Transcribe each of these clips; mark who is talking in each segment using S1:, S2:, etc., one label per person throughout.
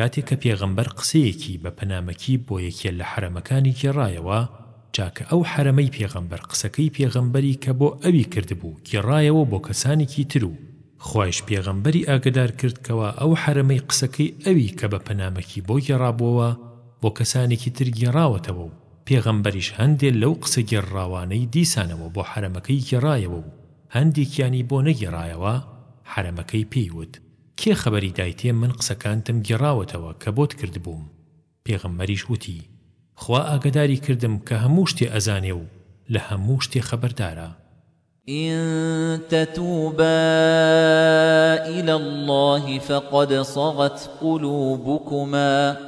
S1: کاتێ کە پێغەمبەر قسەیەکی بە پەنامەکی بۆ یەکێ لە حەرەمەکانی گێڕایەوە، چاکە ئەو حەرەمەی پێغەمبەر قسەکەی پێغەمبەری کە بۆ ئەوی کردبوو گێڕایەوە بۆ کەسانێکی تر و خوایش پێغەمبەری ئاگەدار کرد کەوا ئەو حەرەمەی قسەکەی ئەوی کە بە پەنامەکی بۆ گێڕابووەوە بۆ کەسانێکی تر گێڕاوەتەوە و پێغەمبەریش هەندێ لەو قسە گێڕراوانەی دیسانەوە بۆ حەرەمەکەی گێڕایەوە و هەندێکیانی بۆ نەگێڕایەوە حەرەمەکەی پێی وت کێ خەبەری دایتێ من قسەکانتم گێڕاوەتەوە کە بۆت کردبووم پێغەمبەریش وتی خوا ئاگەداری کردم کە هەموو شتێ ئەزانێ و لە هەموو شتێ خەبەردارە.
S2: ان تتوبا الی اللە فقد صغت قلوبکما.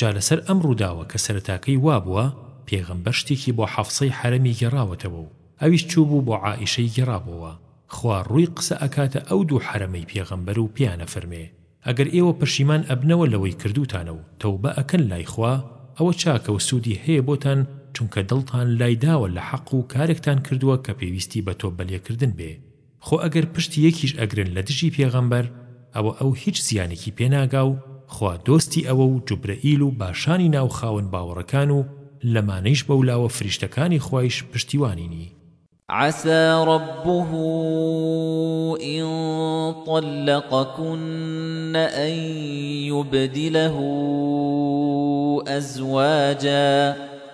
S2: جا
S1: لەسەر ئەم ڕووداوە کە سەرەتاکەی وابووە، پێغەمبەر شتێکی بۆ حەفسەی حەرەمی گێڕاوەتەوە و ئەویش چووبوو بۆ عائیشەی گێڕابۆوە، خوا ڕووی قسە ئەکاتە ئەو دوو حەرەمەی پێغەمبەر و پێیان ئەفەرمێ، ئەگەر ئێوە پەشیمان ئەبنەوە لەوەی کردووتانە و تەوبە ئەکەن لای خوا، ئەوە چاکە و سوودی هەیە بۆتان، چونکە دڵتان لای داوە لە حەق و کارێکتان کردووە کە پێویستی بە تۆبەلێکردن بێ. خۆ ئەگەر پشت یەکیش ئەگرن لە دژی پێغەمبەر ئەوە ئەو هیچ زیانێکی پێ ناگا و خوا دۆستی ئەوە و جوبرەئیل و باشانی ناو خاوەن باوەڕەکان و لەمانەیش بەولاوە فریشتەکانی خوایش پشتیوانینی.
S2: عسى ربه إن طلقكن أن يبدله أزواجا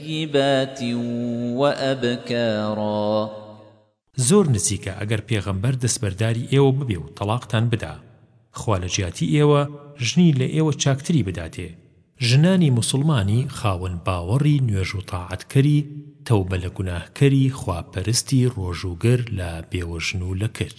S2: طیبات و ابکارا.
S1: زۆر نزیکە ئەگەر پێغەمبەر دەستبەرداری ئێوە ببێ و تەڵاقتان بدا خوا لە جیاتی ئێوە ژنی لە ئێوە چاکتری بداتێ، ژنانی موسڵمانی خاوەن باوەڕی نوێژ و تاعەتکەری تەوبە لە گوناهکەری خواپەرستی ڕۆژووگر لە بێوەژن و لە کچ.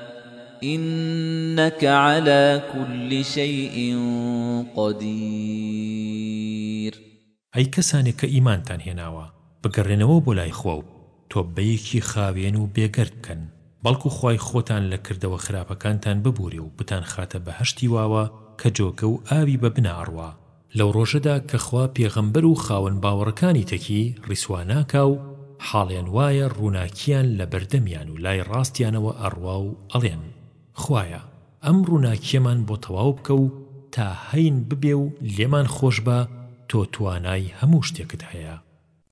S2: إنك على كل شيء قدير
S1: ئەی کەسانێک کە ئیمانتان هێناوە بگەڕێنەوە بۆ لای خوا و تۆببەیەکی خاوێن و بێ گەرد بکەن بەڵکو خوای خۆتان لە کردەوە خراپەکانتان ببورێ و بتانخاتە بەهەشتی واوە کە جۆگە و ئاوی بە بنا ئەڕوا لەو ڕۆژەدا کە خوا پێغەمبەر و خاوەن باوەڕەکانی تەکی ڕیسوا ناکا و حاڵیان وایە ڕووناکییان لە بەردەمیان و لای ڕاستیانەوە ئەڕوا و ئەڵێن، خوایە ئەم ڕووناکییەمان بۆ تەواو بکە و تا هەین ببێ و لێمان خۆش بە، تۆ توانای هەموو شتێکت هەیە.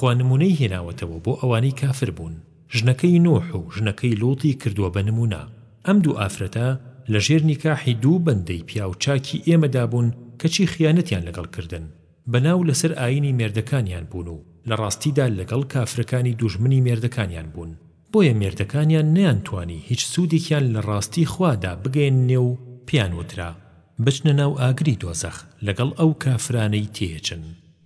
S2: خوا
S1: نموونەی هێناوەتەوە بۆ ئەوانەی کافر بوون، ژنەکەی نوح و ژنەکەی لوطی کردووە بە نموونە، ئەم دوو ئافرەتە لە ژێر نیکاحی دوو بەندەی پیاو چاکی ئێمەدا بوون کەچی خیانەتیان لەگەڵ کردن بەناو لەسەر ئایینی مێردەکانیان بوون و لە ڕاستیدا لەگەڵ کافرەکانی دوژمنی مێردەکانیان بوون بۆیە مێردەکانیان نەیانتوانی هیچ سوودێکیان لە ڕاستی خوادا بگەیەننێ و پێیان وترا بچنە ناو ئاگری دۆزەخ لەگەڵ ئەو کافرانەی
S2: تێیەچن.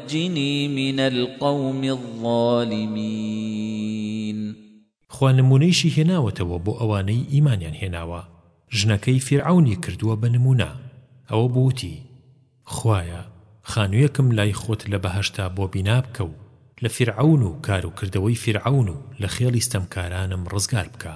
S2: ونجنی من القوم الظالمین
S1: خوا نموونەیشی هێناوەتەوە بۆ ئەوانەی ئیمانیان هێناوە، ژنەکەی فیرعەونی کردووە بە نموونە، ئەوە بووتی، خوایە خانوویەکم لای خۆت لە بەهەشتا بۆ بینا بکە و لە فیرعەون و کار و کردەوەی فیرعەون و لە خێڵی ستەمکارانم ڕزگار بکە.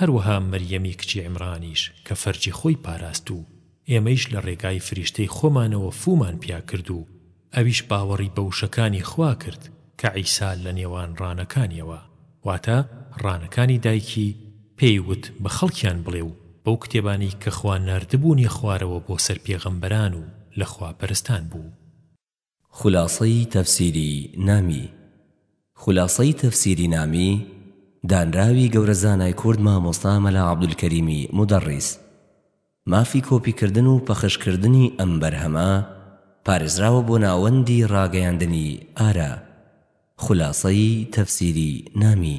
S1: هەروەها مەریەمی کچی عیمڕانیش کە فەرجی خۆی پاراست و ئێمەیش لە ڕێگای فریشتەی خۆمانەوە فوومان پیا کرد و ئەویش باوەڕی بە وشەکانی خوا کرد کە عیسا لە نێوان ڕانەکانیەوە، واتە ڕانەکانی دایکی، پێی وت بە خەڵکیان بڵێ و بەو کتێبانەی کە خوا ناردبوونیە خوارەوە بۆ سەر پێغەمبەران و لە خواپەرستان بوو.
S3: خولاسەی تەفسیری نامی خولاسەی تەفسیری نامی دانراوی گەورە زانای کورد مامۆستا مەلا عەبدولکەریمی مودەڕیس. مافی کۆپی کردن و پەخش کردنی ئەم بەرهەمە پارێزراوە بۆ ناوەندی ڕاگەیاندنی ئارا. خولاسەی تەفسیری نامی.